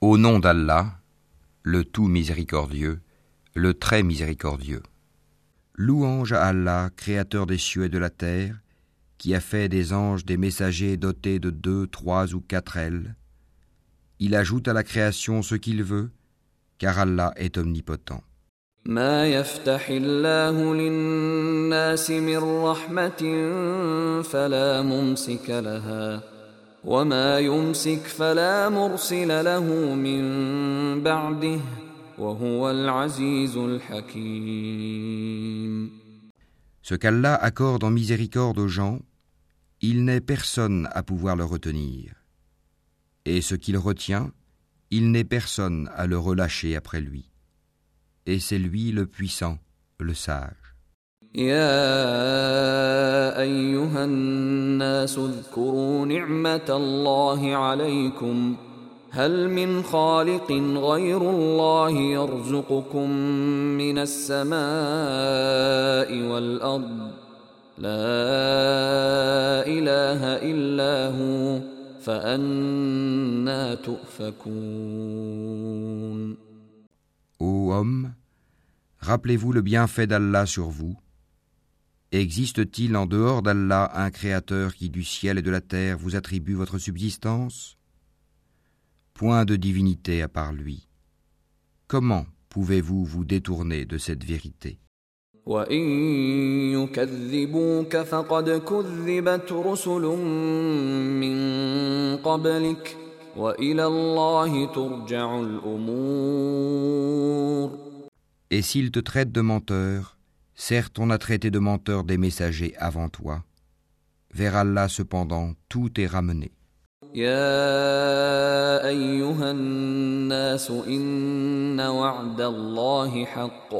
Au nom d'Allah, le tout miséricordieux, le très miséricordieux. Louange à Allah, créateur des cieux et de la terre, qui a fait des anges des messagers dotés de deux, trois ou quatre ailes. Il ajoute à la création ce qu'il veut, car Allah est omnipotent. ما يفتح الله للناس من رحمة فلا ممسك لها وما يمسك فلا مرسل له من بعده وهو العزيز الحكيم Ce qu'Allah accorde en miséricorde aux gens, il n'est personne à pouvoir le retenir. Et ce qu'il retient, il n'est personne à le relâcher après lui. Et c'est lui le puissant, le sage. يا أيها الناس اذكروا نعمة الله عليكم. هل من خالق غير الله يرزقكم من السماء والأرض؟ لا إله إلا هو فأنا تؤفكون. Ô homme, rappelez-vous le bienfait d'Allah sur vous. Existe-t-il en dehors d'Allah un créateur qui du ciel et de la terre vous attribue votre subsistance Point de divinité à part lui. Comment pouvez-vous vous détourner de cette vérité وإن يكذبوك فقد كذبت رسل من قبلك وإلى الله ترجع الأمور Et s'il te traite de menteur, certes on a traité de menteur des messagers avant toi. Vers Allah cependant, tout est ramené. يا أيها الناس إن وعد الله حق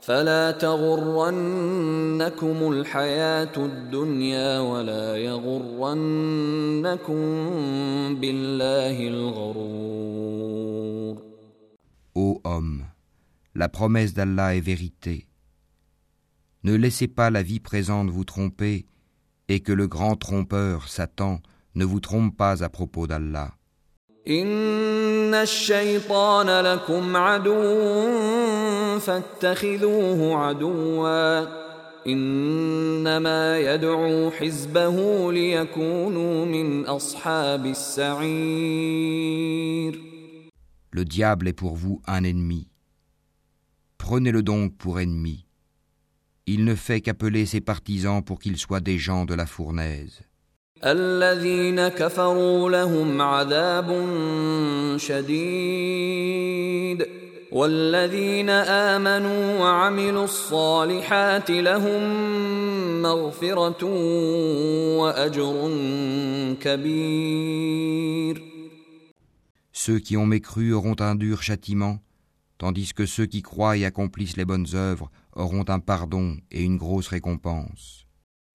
فلا تغرنكم الحياة الدنيا ولا يغرنكم بالله الغرور Ô homme, la promesse d'Allah est vérité. Ne laissez pas la vie présente vous tromper et que le grand trompeur, Satan, ne vous trompe pas à propos d'Allah. إن الشيطان لكم عدو فاتخذوه عدوا إنما يدعو حزبه ليكونوا من أصحاب السعير Le diable est pour vous un ennemi. Prenez-le donc pour ennemi. Il ne fait qu'appeler ses partisans pour qu'ils soient des gens de la fournaise. الذين كفروا لهم عذاب شديد والذين آمنوا وعملوا الصالحات لهم مغفرة وأجر كبير Ceux qui ont mécru auront un dur châtiment, tandis que ceux qui croient et accomplissent les bonnes œuvres auront un pardon et une grosse récompense.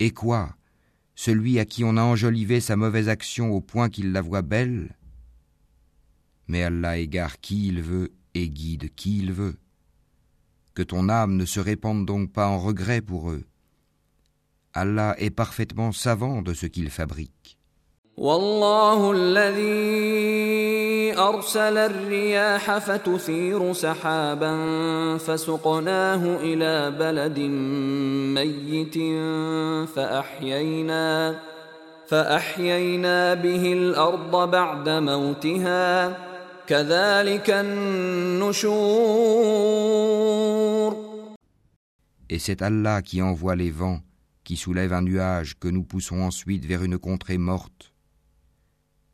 Et quoi? Celui à qui on a enjolivé sa mauvaise action au point qu'il la voit belle? Mais Allah égare qui il veut et guide qui il veut. Que ton âme ne se répande donc pas en regret pour eux. Allah est parfaitement savant de ce qu'il fabrique. والله الذي ارسل الرياح فتثير سحابا فسقناه إلى بلد ميت فاحيينا فاحيينا به الأرض بعد موتها كذلك النشور Et c'est Allah qui envoie les vents, qui soulève un nuage que nous poussons ensuite vers une contrée morte.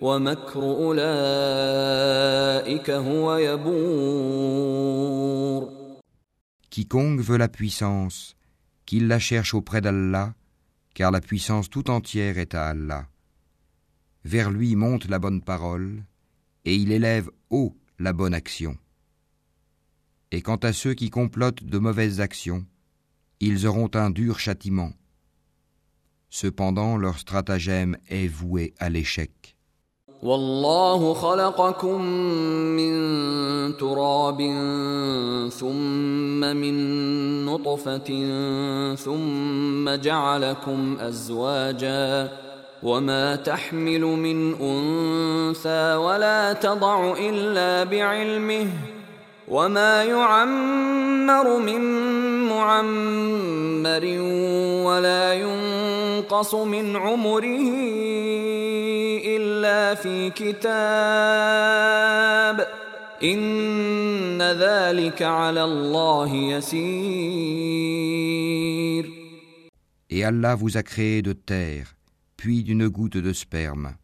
ومكر أولئك هو يبور Quiconque veut la puissance, qu'il la cherche auprès d'Allah, car la puissance tout entière est à Allah. Vers lui monte la bonne parole, et il élève haut la bonne action. Et quant à ceux qui complotent de mauvaises actions, ils auront un dur châtiment. Cependant leur stratagème est voué à l'échec. والله خلقكم من تراب ثم من نطفة ثم جعلكم أزواجا وما تحمل من أنثى ولا تضع إلا بعلمه وما يعمر من معمر ولا ينقص من عمره إلا في كتاب إن ذلك على الله يسير Et Allah vous a créé de terre, puis d'une goutte de sperme.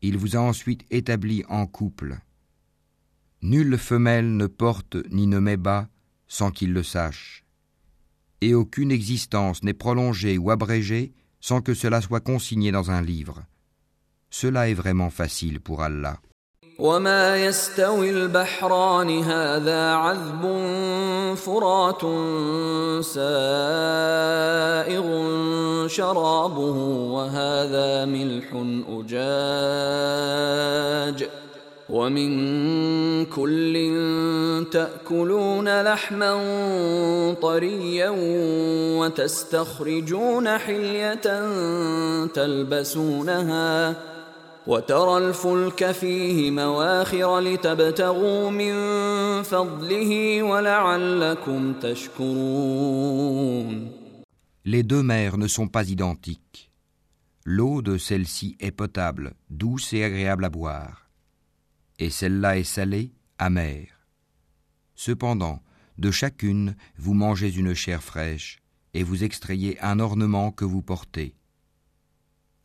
Il vous a ensuite établi en couple. Nulle femelle ne porte ni ne met bas sans qu'il le sache. Et aucune existence n'est prolongée ou abrégée sans que cela soit consigné dans un livre. Cela est vraiment facile pour Allah. وما يستوي البحران هذا عذب فرات سائغ شرابه وهذا ملح أجاج ومن كل تأكلون لحما طريا وتستخرجون حلية تلبسونها وترى الفلك فيه مواخر لتبتغوا من فضله ولعلكم تشكرون Les deux mers ne sont pas identiques. L'eau de celle-ci est potable, douce et agréable à boire. Et celle-là est salée, amère. Cependant, de chacune, vous mangez une chair fraîche, et vous extrayez un ornement que vous portez.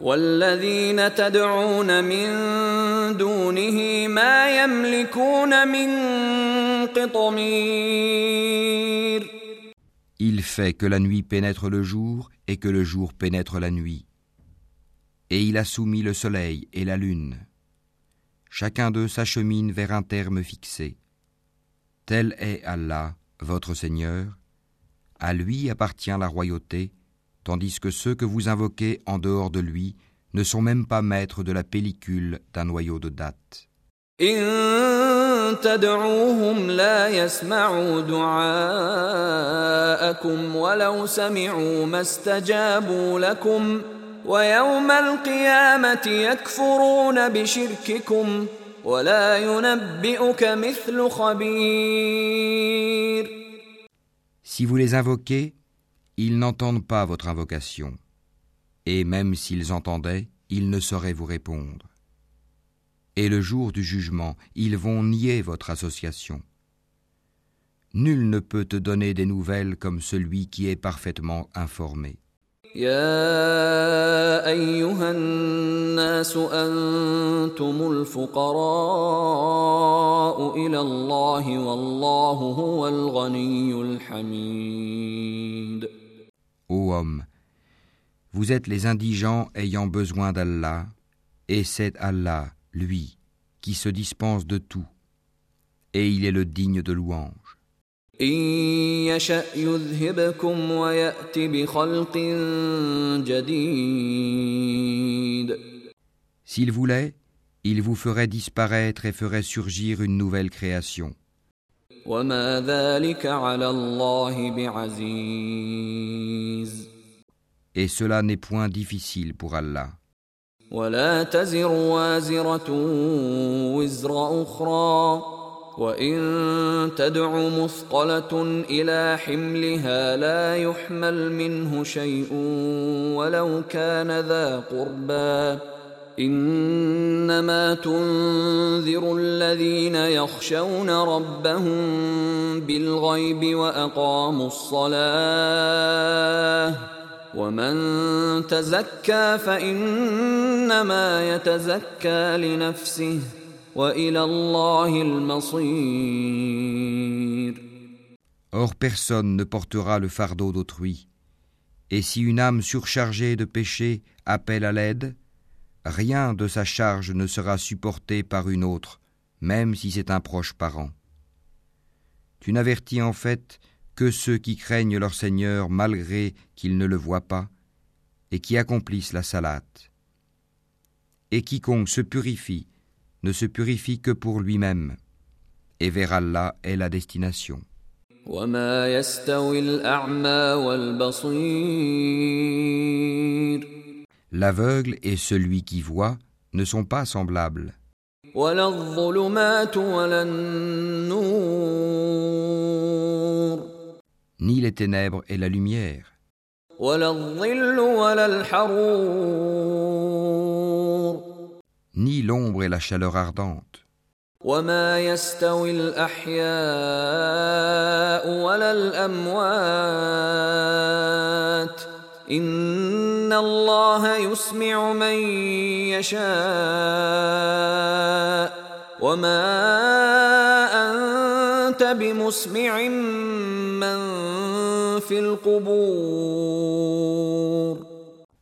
والذين تدعون من دونه ما يملكون من قطمير Il fait que la nuit pénètre le jour et que le jour pénètre la nuit. Et il a soumis le soleil et la lune. Chacun d'eux s'achemine vers un terme fixé. Tel est Allah, votre Seigneur. À lui appartient la royauté, tandis que ceux que vous invoquez en dehors de lui ne sont même pas maîtres de la pellicule d'un noyau de date. إن تدعوهم لا يسمعوا دعاءكم ولو سمعوا ما استجابوا لكم ويوم القيامة يكفرون بشرككم ولا ينبئك مثل خبير Si vous les invoquez, ils n'entendent pas votre invocation. Et même s'ils entendaient, ils ne sauraient vous répondre. Et le jour du jugement, ils vont nier votre association. Nul ne peut te donner des nouvelles comme celui qui est parfaitement informé. Ô homme, vous êtes les indigents ayant besoin d'Allah, et c'est Allah, lui, qui se dispense de tout, et il est le digne de louange. S'il voulait, il vous ferait disparaître et ferait surgir une nouvelle création. Et cela n'est point difficile pour Allah. ولا تزر وازرة وزر أخرى. وإن تدع مثقلة إلى حملها لا يحمل منه شيء ولو كان ذا قربى. إنما تنذر الذين يخشون ربهم بالغيب وأقاموا الصلاة ومن تزكى فإنما يتزكى لنفسه وإلى الله المصير Or personne ne portera le fardeau d'autrui. Et si une âme surchargée de péché appelle à l'aide, rien de sa charge ne sera supporté par une autre, même si c'est un proche parent. Tu n'avertis en fait que ceux qui craignent leur Seigneur malgré qu'ils ne le voient pas, et qui accomplissent la salate. Et quiconque se purifie ne se purifie que pour lui-même, et vers Allah est la destination. L'aveugle et celui qui voit ne sont pas semblables ni les ténèbres et la lumière. Ni l'ombre et la chaleur ardente.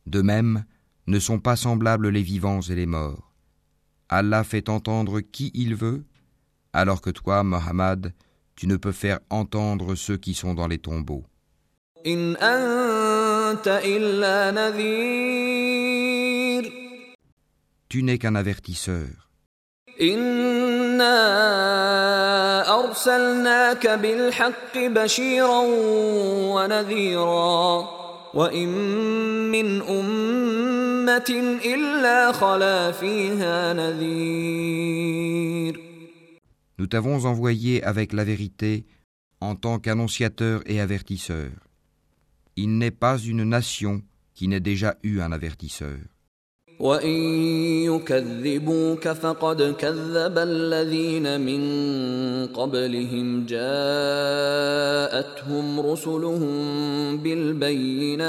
De même, ne sont pas semblables les vivants et les morts. Allah fait entendre qui il veut, alors que toi, Mohammed, tu ne peux faire entendre ceux qui sont dans les tombeaux. Tu n'es qu'un avertisseur. Nous t'avons envoyé avec la vérité en tant qu'annonciateur et avertisseur Il n'est pas une nation qui n'ait déjà eu un avertisseur. وإن يكذبوك فقد كذب الذين من قبلهم جاءتهم رسلهم بالبينات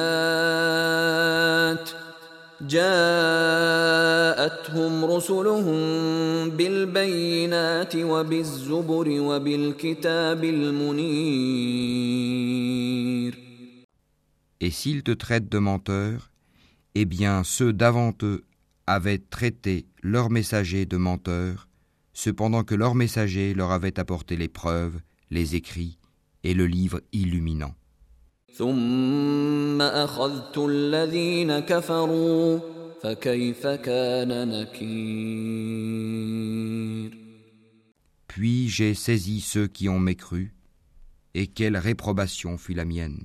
جاءتهم رسلهم بالبينات وبالزبر وبالكتاب المنير Et s'ils te traitent de menteur, eh bien ceux d'avant eux avaient traité leurs messagers de menteurs, cependant que leurs messagers leur avaient apporté les preuves, les écrits et le livre illuminant. Puis j'ai saisi ceux qui ont mécru, et quelle réprobation fut la mienne.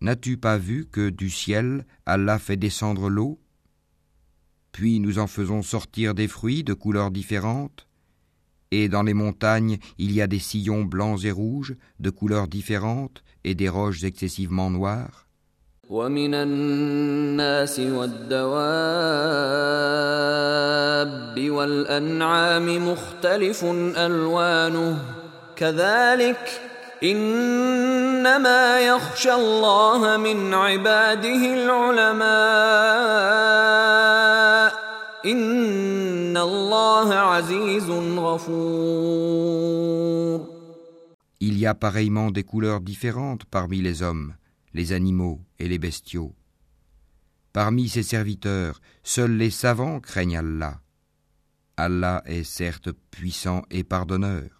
N'as-tu pas vu que du ciel Allah fait descendre l'eau Puis nous en faisons sortir des fruits de couleurs différentes Et dans les montagnes il y a des sillons blancs et rouges de couleurs différentes et des roches excessivement noires ومن الناس والدواب والأنعام مختلف ألوانه كذلك إنما يخشى الله من عباده العلماء إن الله عزيز غفور Il y a pareillement des couleurs différentes parmi les hommes, les animaux et les bestiaux. Parmi ses serviteurs, seuls les savants craignent Allah. Allah est certes puissant et pardonneur.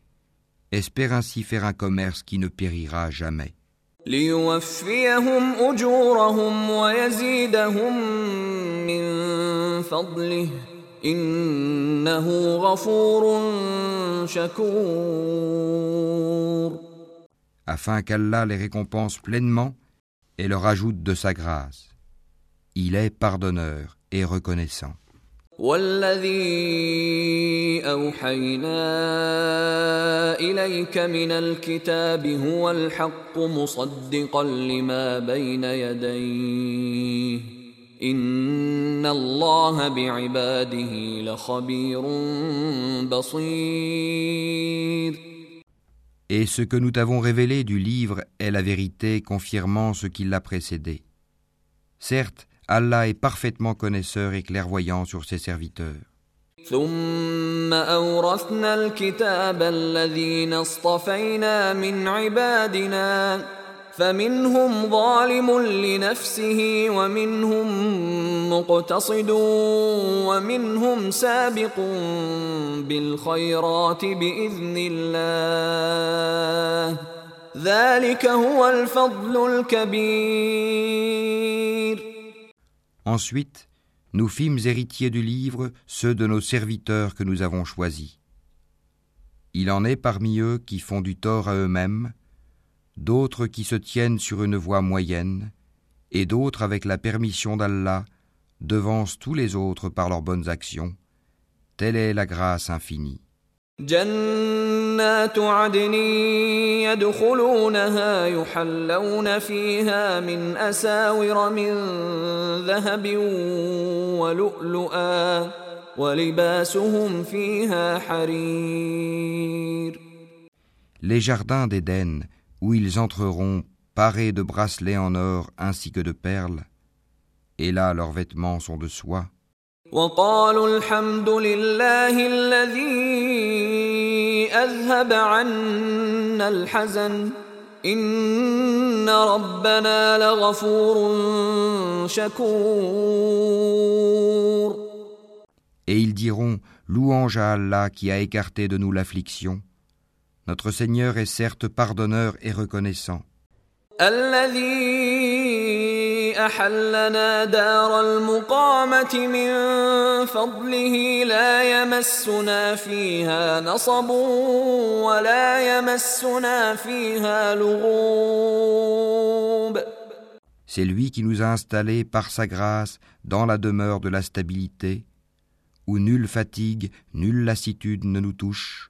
espère ainsi faire un commerce qui ne périra jamais. Afin qu'Allah les récompense pleinement et leur ajoute de sa grâce. Il est pardonneur et reconnaissant. والذي أوحينا إليك من الكتاب هو الحق مصدقا لما بين يديه إن الله بعباده لخبير بصير Et ce que nous t'avons révélé du livre est la vérité confirmant ce qui l'a précédé. Certes, Allah est parfaitement connaisseur et clairvoyant sur ses serviteurs. ثم أورثنا الكتاب الذين اصطفينا من عبادنا فمنهم ظالم لنفسه ومنهم مقتصد ومنهم سابق بالخيرات بإذن الله ذلك هو الفضل الكبير Ensuite, nous fîmes héritiers du livre ceux de nos serviteurs que nous avons choisis. Il en est parmi eux qui font du tort à eux-mêmes, d'autres qui se tiennent sur une voie moyenne, et d'autres avec la permission d'Allah devancent tous les autres par leurs bonnes actions. Telle est la grâce infinie. جنات عدن يدخلونها يحلون فيها من أساور من ذهب ولؤلؤا ولباسهم فيها حرير Les jardins d'Éden, où ils entreront parés de bracelets en or ainsi que de perles, et là leurs vêtements sont de soie. وقالوا الحمد لله الذي أذهب عنا الحزن إن ربنا لغفور شكور Et ils diront Louange à Allah qui a écarté de nous l'affliction. Notre Seigneur est certes pardonneur et reconnaissant. الذي أحلنا دار المقامة من فضله لا يمسنا فيها نصب ولا يمسنا فيها لغوب C'est lui qui nous a installés par sa grâce dans la demeure de la stabilité, où nulle fatigue, nulle lassitude ne nous touche.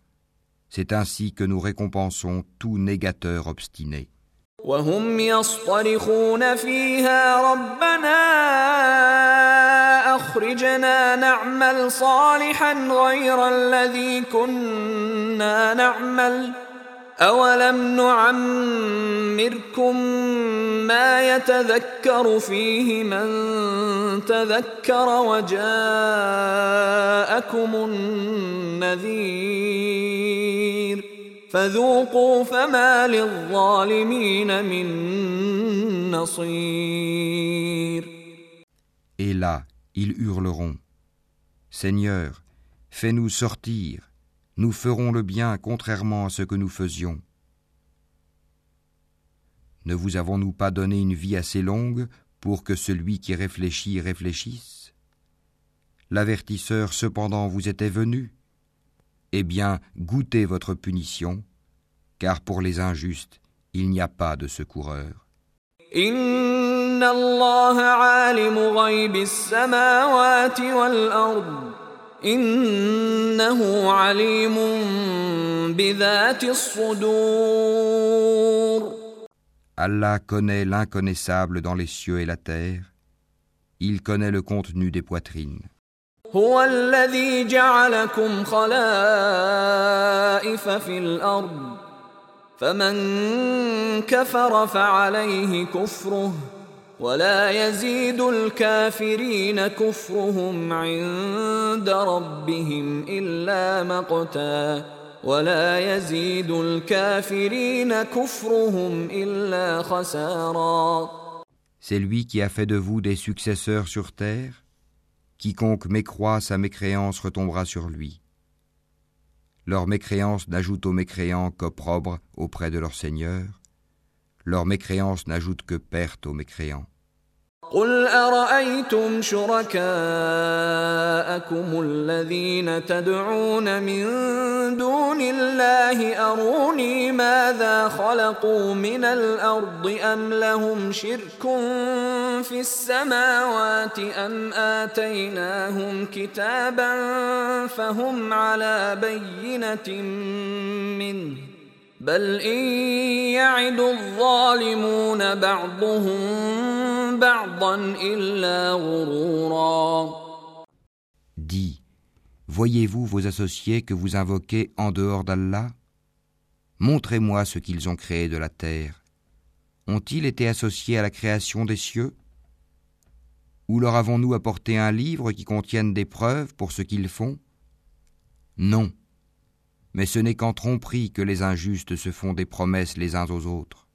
C'est ainsi que nous récompensons tout négateur obstiné. وهم يصطرخون فيها ربنا اخرجنا نعمل صالحا غير الذي كنا نعمل اولم نعمركم ما يتذكر فيه من تذكر وجاءكم النذير فذوقوا فما للظالمين من نصير Et là, ils hurleront. Seigneur, fais-nous sortir, nous ferons le bien contrairement à ce que nous faisions. Ne vous avons-nous pas donné une vie assez longue pour que celui qui réfléchit réfléchisse? L'avertisseur cependant vous était venu. Eh bien, goûtez votre punition, car pour les injustes, il n'y a pas de secoureur. Allah connaît l'inconnaissable dans les cieux et la terre. Il connaît le contenu des poitrines. هو الذي جعلكم خلائف في الارض فمن كفر فعليه كفره ولا يزيد الكافرين كفرهم عند ربهم الا مقتا ولا يزيد الكافرين كفرهم الا خسارا C'est lui qui a fait de vous des successeurs sur terre Quiconque mécroit, sa mécréance retombera sur lui. Leur mécréance n'ajoute aux mécréants qu'opprobre auprès de leur Seigneur. Leur mécréance n'ajoute que perte aux mécréants. قل أرأيتم شركاءكم الذين تدعون من دون الله أروني ماذا خلقوا من الأرض أم لهم شرك في السماوات أم آتيناهم كتابا فهم على بينة منه Dis, voyez-vous vos associés que vous invoquez en dehors d'Allah? Montrez-moi ce qu'ils ont créé de la terre. Ont-ils été associés à la création des cieux? Ou leur avons-nous apporté un livre qui contienne des preuves pour ce qu'ils font? Non mais ce n'est qu'en tromperie que les injustes se font des promesses les uns aux autres.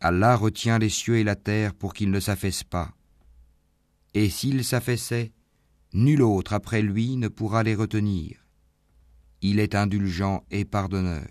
Allah retient les cieux et la terre pour qu'ils ne s'affaissent pas. Et s'ils s'affaissaient, nul autre après lui ne pourra les retenir. Il est indulgent et pardonneur.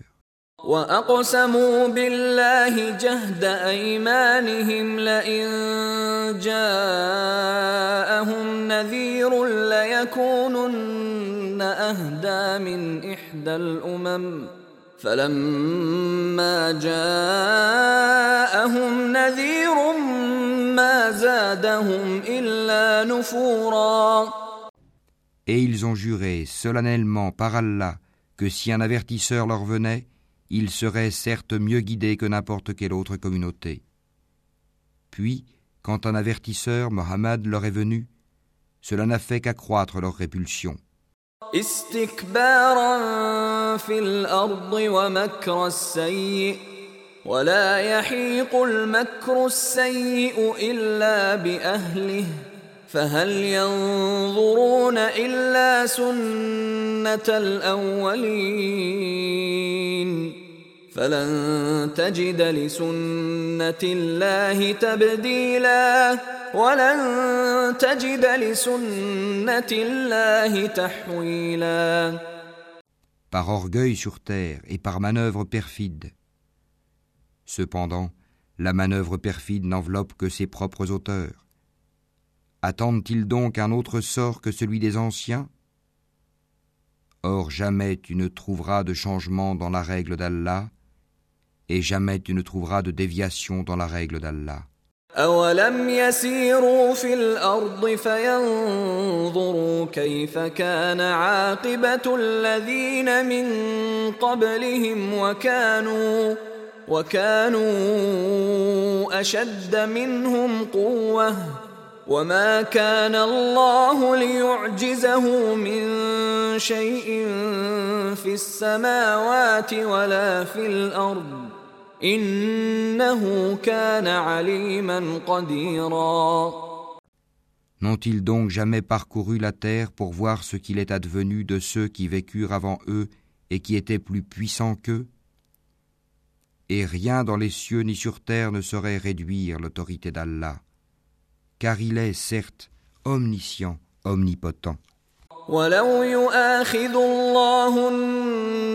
Et ils ont juré solennellement par Allah que si un avertisseur leur venait, ils seraient certes mieux guidés que n'importe quelle autre communauté. Puis, quand un avertisseur, Mohammed, leur est venu, cela n'a fait qu'accroître leur répulsion. استكبارا في الأرض ومكر السيء ولا يحيق المكر السيء إلا بأهله فهل ينظرون إلا سنة الأولين فلن تجد لسنه الله تبديلا par orgueil sur terre et par manœuvre perfide. Cependant, la manœuvre perfide n'enveloppe que ses propres auteurs. Attendent-ils donc un autre sort que celui des anciens Or jamais tu ne trouveras de changement dans la règle d'Allah, et jamais tu ne trouveras de déviation dans la règle d'Allah. أولم يسيروا في الأرض فينظروا كيف كان عاقبة الذين من قبلهم وكانوا وكانوا أشد منهم قوة وما كان الله ليعجزه من شيء في السماوات ولا في الأرض N'ont-ils donc jamais parcouru la terre pour voir ce qu'il est advenu de ceux qui vécurent avant eux et qui étaient plus puissants qu'eux? Et rien dans les cieux ni sur terre ne saurait réduire l'autorité d'Allah, car il est, certes, omniscient, omnipotent.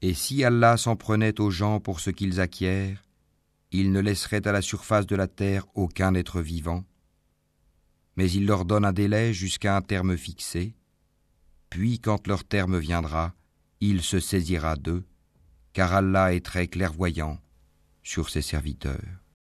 Et si Allah s'en prenait aux gens pour ce qu'ils acquièrent, il ne laisserait à la surface de la terre aucun être vivant, mais il leur donne un délai jusqu'à un terme fixé, puis quand leur terme viendra, il se saisira d'eux, car Allah est très clairvoyant sur ses serviteurs.